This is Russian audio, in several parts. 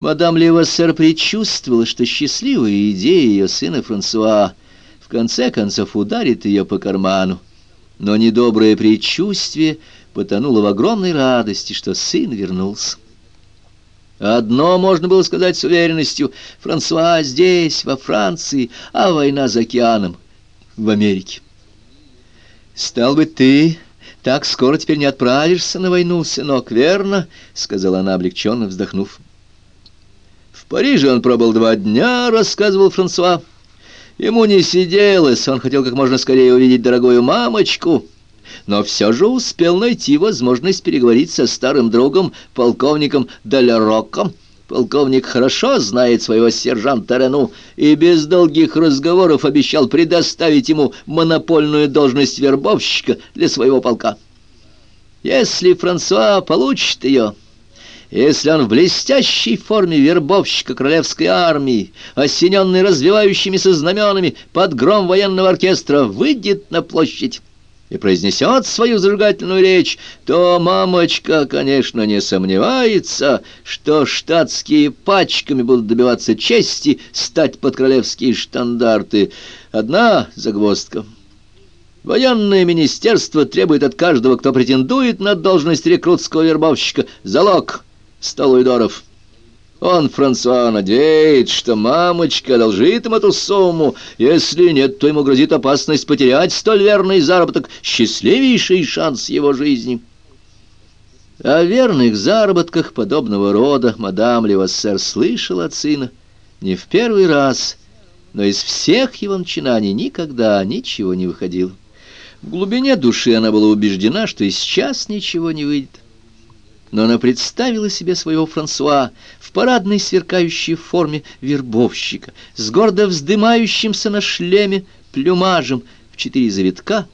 Мадам Левассер предчувствовала, что счастливая идея ее сына Франсуа в конце концов ударит ее по карману. Но недоброе предчувствие потонуло в огромной радости, что сын вернулся. Одно можно было сказать с уверенностью. Франсуа здесь, во Франции, а война за океаном, в Америке. «Стал бы ты так скоро теперь не отправишься на войну, сынок, верно?» — сказала она, облегченно вздохнув. Париже он пробыл два дня, рассказывал Франсуа. Ему не сиделось, он хотел как можно скорее увидеть дорогую мамочку, но все же успел найти возможность переговорить со старым другом, полковником Даляроком. Полковник хорошо знает своего сержанта Рену и без долгих разговоров обещал предоставить ему монопольную должность вербовщика для своего полка. Если Франсуа получит ее... Если он в блестящей форме вербовщика королевской армии, осененный развивающимися знаменами под гром военного оркестра, выйдет на площадь и произнесет свою зажигательную речь, то мамочка, конечно, не сомневается, что штатские пачками будут добиваться чести стать под королевские штандарты. Одна загвоздка. Военное министерство требует от каждого, кто претендует на должность рекрутского вербовщика, залог — сто луидоров. Он, Франсуа, надеется, что мамочка одолжит им эту сумму. Если нет, то ему грозит опасность потерять столь верный заработок, счастливейший шанс его жизни. О верных заработках подобного рода мадам Левассер слышала от сына не в первый раз, но из всех его начинаний никогда ничего не выходило. В глубине души она была убеждена, что и сейчас ничего не выйдет но она представила себе своего Франсуа в парадной сверкающей форме вербовщика, с гордо вздымающимся на шлеме плюмажем в четыре завитка,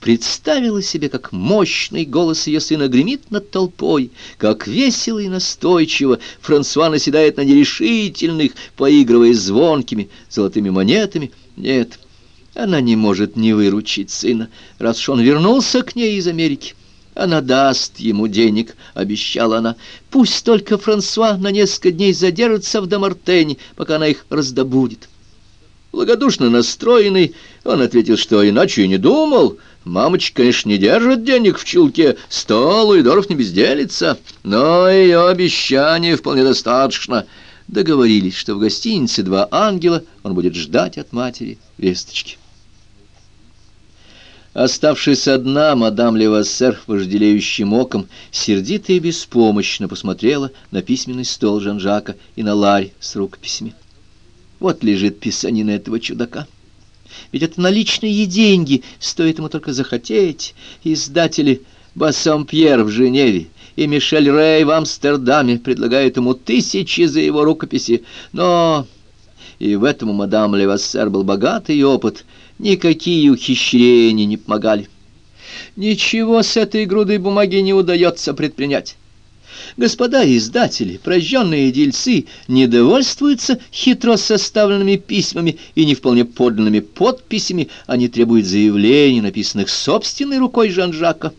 представила себе, как мощный голос ее сына гремит над толпой, как весело и настойчиво Франсуа наседает на нерешительных, поигрывая звонкими золотыми монетами. Нет, она не может не выручить сына, раз уж он вернулся к ней из Америки. Она даст ему денег, обещала она. Пусть только Франсуа на несколько дней задержится в Домартене, пока она их раздобудет. Благодушно настроенный, он ответил, что иначе и не думал. Мамочка, конечно, не держит денег в чулке, сто луидоров не безделится, но ее обещание вполне достаточно. Договорились, что в гостинице «Два ангела» он будет ждать от матери весточки. Оставшись одна, мадам Левассер вожделеющим оком сердито и беспомощно посмотрела на письменный стол Жан-Жака и на ларь с рукописями. Вот лежит писанина этого чудака. Ведь это наличные деньги, стоит ему только захотеть. Издатели Бассомпьер в Женеве и Мишель Рей в Амстердаме предлагают ему тысячи за его рукописи, но... И в этом мадам Левассер был богатый опыт — Никакие ухищрения не помогали. Ничего с этой грудой бумаги не удается предпринять. Господа издатели, прожженные дельцы, недовольствуются хитро составленными письмами и не вполне подлинными подписями, они требуют заявлений, написанных собственной рукой Жан-Жака.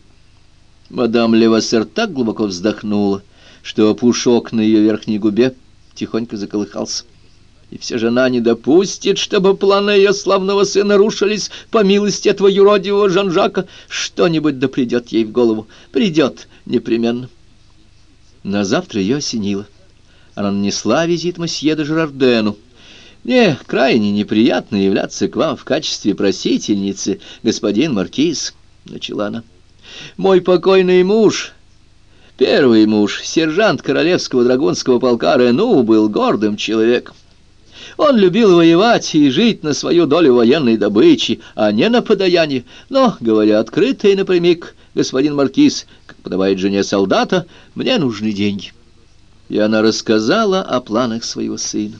Мадам Левассер так глубоко вздохнула, что пушок на ее верхней губе тихонько заколыхался. И все же она не допустит, чтобы планы ее славного сына рушились по милости этого юродивого Жан-Жака. Что-нибудь да придет ей в голову. Придет непременно. На завтра ее осенило. Она нанесла визит мосье де Жерардену. «Мне крайне неприятно являться к вам в качестве просительницы, господин Маркиз», — начала она. «Мой покойный муж...» Первый муж, сержант Королевского драгунского полка Рену, был гордым человеком. Он любил воевать и жить на свою долю военной добычи, а не на подаяние. Но, говоря открыто и напрямик, господин Маркиз, как подавает жене солдата, мне нужны деньги. И она рассказала о планах своего сына.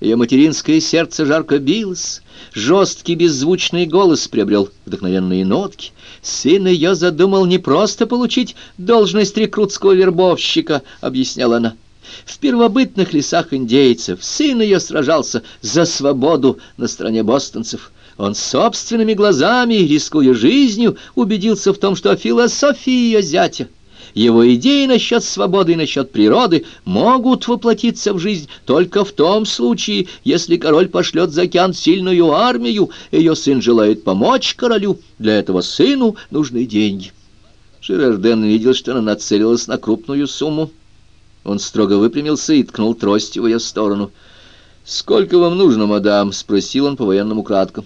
Ее материнское сердце жарко билось, жесткий беззвучный голос приобрел вдохновенные нотки. Сын ее задумал не просто получить должность рекрутского вербовщика, объясняла она, в первобытных лесах индейцев сын ее сражался за свободу на стороне бостонцев. Он собственными глазами, рискуя жизнью, убедился в том, что философия ее зятя Его идеи насчет свободы и насчет природы могут воплотиться в жизнь только в том случае, если король пошлет за океан сильную армию, ее сын желает помочь королю, для этого сыну нужны деньги. Ширарден видел, что она нацелилась на крупную сумму. Он строго выпрямился и ткнул тростью в ее сторону. «Сколько вам нужно, мадам?» — спросил он по-военному кратко.